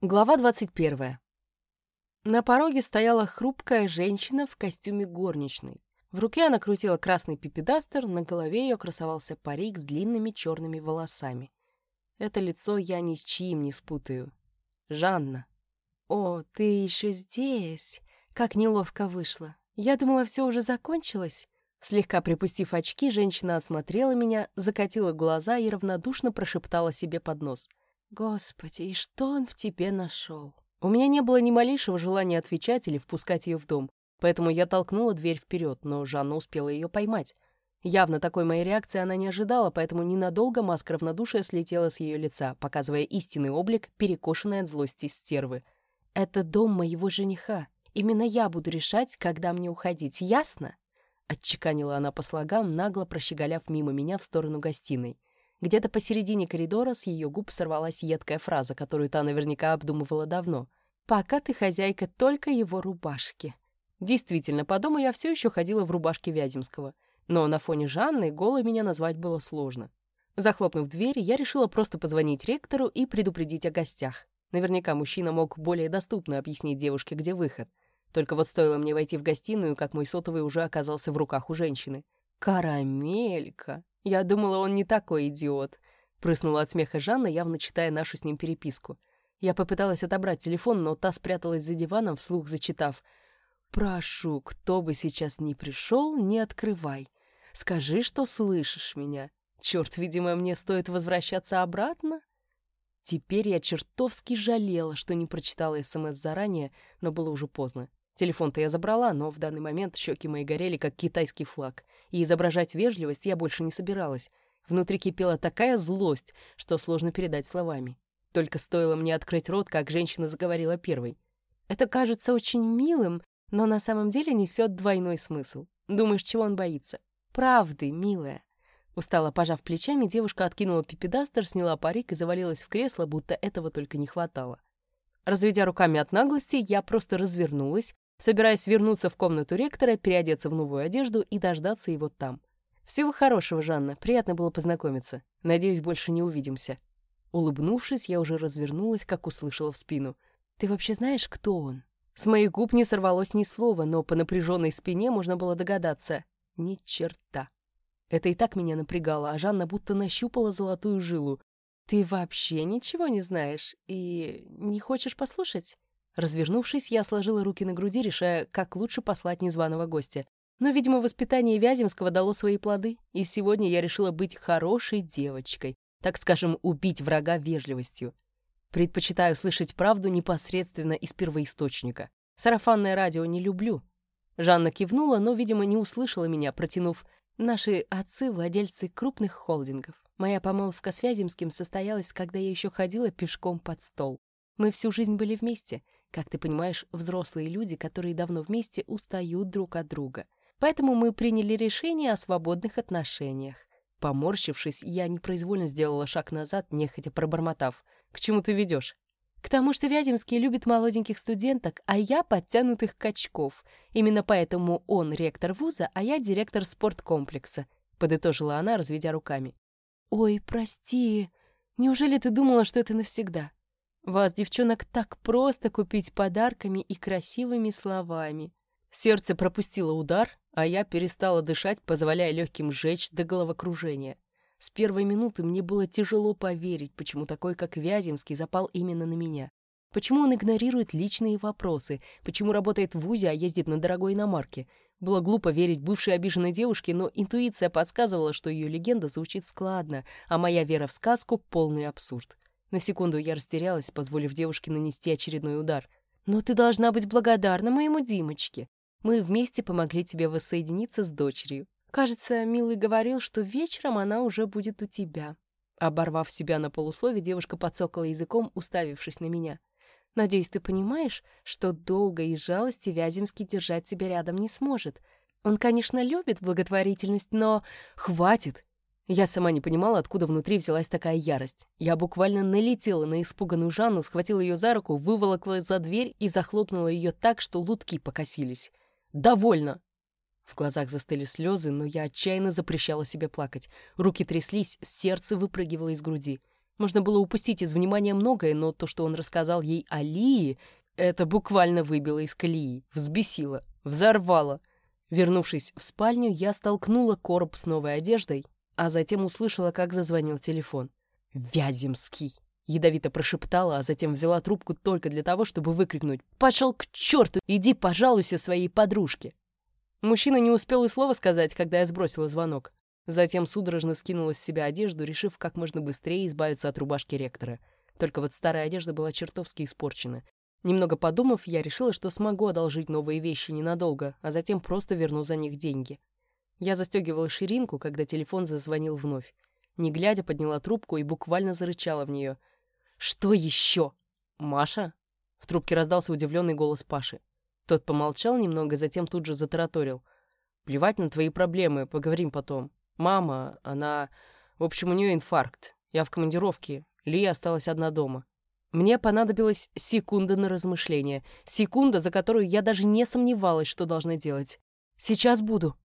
Глава 21. На пороге стояла хрупкая женщина в костюме горничной. В руке она крутила красный пипедастер, на голове ее красовался парик с длинными черными волосами. Это лицо я ни с чьим не спутаю. Жанна. «О, ты еще здесь!» Как неловко вышло. Я думала, все уже закончилось. Слегка припустив очки, женщина осмотрела меня, закатила глаза и равнодушно прошептала себе под нос. Господи, и что он в тебе нашел? У меня не было ни малейшего желания отвечать или впускать ее в дом, поэтому я толкнула дверь вперед, но Жанна успела ее поймать. Явно такой моей реакции она не ожидала, поэтому ненадолго маска равнодушия слетела с ее лица, показывая истинный облик, перекошенный от злости стервы. «Это дом моего жениха. Именно я буду решать, когда мне уходить, ясно?» Отчеканила она по слогам, нагло прощеголяв мимо меня в сторону гостиной. Где-то посередине коридора с ее губ сорвалась едкая фраза, которую та наверняка обдумывала давно. «Пока ты хозяйка только его рубашки». Действительно, по дому я все еще ходила в рубашке Вяземского, но на фоне Жанны голой меня назвать было сложно. Захлопнув дверь, я решила просто позвонить ректору и предупредить о гостях. Наверняка мужчина мог более доступно объяснить девушке, где выход. Только вот стоило мне войти в гостиную, как мой сотовый уже оказался в руках у женщины. «Карамелька!» Я думала, он не такой идиот. Прыснула от смеха Жанна, явно читая нашу с ним переписку. Я попыталась отобрать телефон, но та спряталась за диваном, вслух зачитав. «Прошу, кто бы сейчас ни пришел, не открывай. Скажи, что слышишь меня. Черт, видимо, мне стоит возвращаться обратно?» Теперь я чертовски жалела, что не прочитала СМС заранее, но было уже поздно. Телефон-то я забрала, но в данный момент щеки мои горели, как китайский флаг. И изображать вежливость я больше не собиралась. Внутри кипела такая злость, что сложно передать словами. Только стоило мне открыть рот, как женщина заговорила первой. Это кажется очень милым, но на самом деле несет двойной смысл. Думаешь, чего он боится? Правды, милая. Устало пожав плечами, девушка откинула пипедастер, сняла парик и завалилась в кресло, будто этого только не хватало. Разведя руками от наглости, я просто развернулась, собираясь вернуться в комнату ректора, переодеться в новую одежду и дождаться его там. «Всего хорошего, Жанна. Приятно было познакомиться. Надеюсь, больше не увидимся». Улыбнувшись, я уже развернулась, как услышала в спину. «Ты вообще знаешь, кто он?» С моих губ не сорвалось ни слова, но по напряженной спине можно было догадаться. Ни черта. Это и так меня напрягало, а Жанна будто нащупала золотую жилу. «Ты вообще ничего не знаешь и не хочешь послушать?» Развернувшись, я сложила руки на груди, решая, как лучше послать незваного гостя. Но, видимо, воспитание Вяземского дало свои плоды, и сегодня я решила быть хорошей девочкой, так скажем, убить врага вежливостью. Предпочитаю слышать правду непосредственно из первоисточника. Сарафанное радио не люблю. Жанна кивнула, но, видимо, не услышала меня, протянув «Наши отцы — владельцы крупных холдингов. Моя помолвка с Вяземским состоялась, когда я еще ходила пешком под стол. Мы всю жизнь были вместе — как ты понимаешь, взрослые люди, которые давно вместе, устают друг от друга. Поэтому мы приняли решение о свободных отношениях. Поморщившись, я непроизвольно сделала шаг назад, нехотя пробормотав. «К чему ты ведешь?» «К тому, что Вяземский любит молоденьких студенток, а я подтянутых качков. Именно поэтому он ректор вуза, а я директор спорткомплекса», — подытожила она, разведя руками. «Ой, прости. Неужели ты думала, что это навсегда?» Вас, девчонок, так просто купить подарками и красивыми словами. Сердце пропустило удар, а я перестала дышать, позволяя легким сжечь до головокружения. С первой минуты мне было тяжело поверить, почему такой, как Вяземский, запал именно на меня. Почему он игнорирует личные вопросы, почему работает в ВУЗе, а ездит на дорогой иномарке. Было глупо верить бывшей обиженной девушке, но интуиция подсказывала, что ее легенда звучит складно, а моя вера в сказку — полный абсурд. На секунду я растерялась, позволив девушке нанести очередной удар. «Но ты должна быть благодарна моему Димочке. Мы вместе помогли тебе воссоединиться с дочерью. Кажется, Милый говорил, что вечером она уже будет у тебя». Оборвав себя на полуслове, девушка подсокала языком, уставившись на меня. «Надеюсь, ты понимаешь, что долго из жалости Вяземский держать тебя рядом не сможет. Он, конечно, любит благотворительность, но... Хватит! Я сама не понимала, откуда внутри взялась такая ярость. Я буквально налетела на испуганную Жанну, схватила ее за руку, выволокла за дверь и захлопнула ее так, что лутки покосились. «Довольно!» В глазах застыли слезы, но я отчаянно запрещала себе плакать. Руки тряслись, сердце выпрыгивало из груди. Можно было упустить из внимания многое, но то, что он рассказал ей о Лии, это буквально выбило из колеи, взбесило, взорвало. Вернувшись в спальню, я столкнула короб с новой одеждой, а затем услышала, как зазвонил телефон. «Вяземский!» — ядовито прошептала, а затем взяла трубку только для того, чтобы выкрикнуть «Пошел к черту! Иди пожалуйся своей подружке!» Мужчина не успел и слова сказать, когда я сбросила звонок. Затем судорожно скинула с себя одежду, решив как можно быстрее избавиться от рубашки ректора. Только вот старая одежда была чертовски испорчена. Немного подумав, я решила, что смогу одолжить новые вещи ненадолго, а затем просто верну за них деньги. Я застегивала ширинку, когда телефон зазвонил вновь. Не глядя, подняла трубку и буквально зарычала в нее. «Что еще?» «Маша?» В трубке раздался удивленный голос Паши. Тот помолчал немного, затем тут же затараторил. «Плевать на твои проблемы, поговорим потом. Мама, она... В общем, у нее инфаркт. Я в командировке. Лия осталась одна дома. Мне понадобилась секунда на размышление. Секунда, за которую я даже не сомневалась, что должна делать. «Сейчас буду»,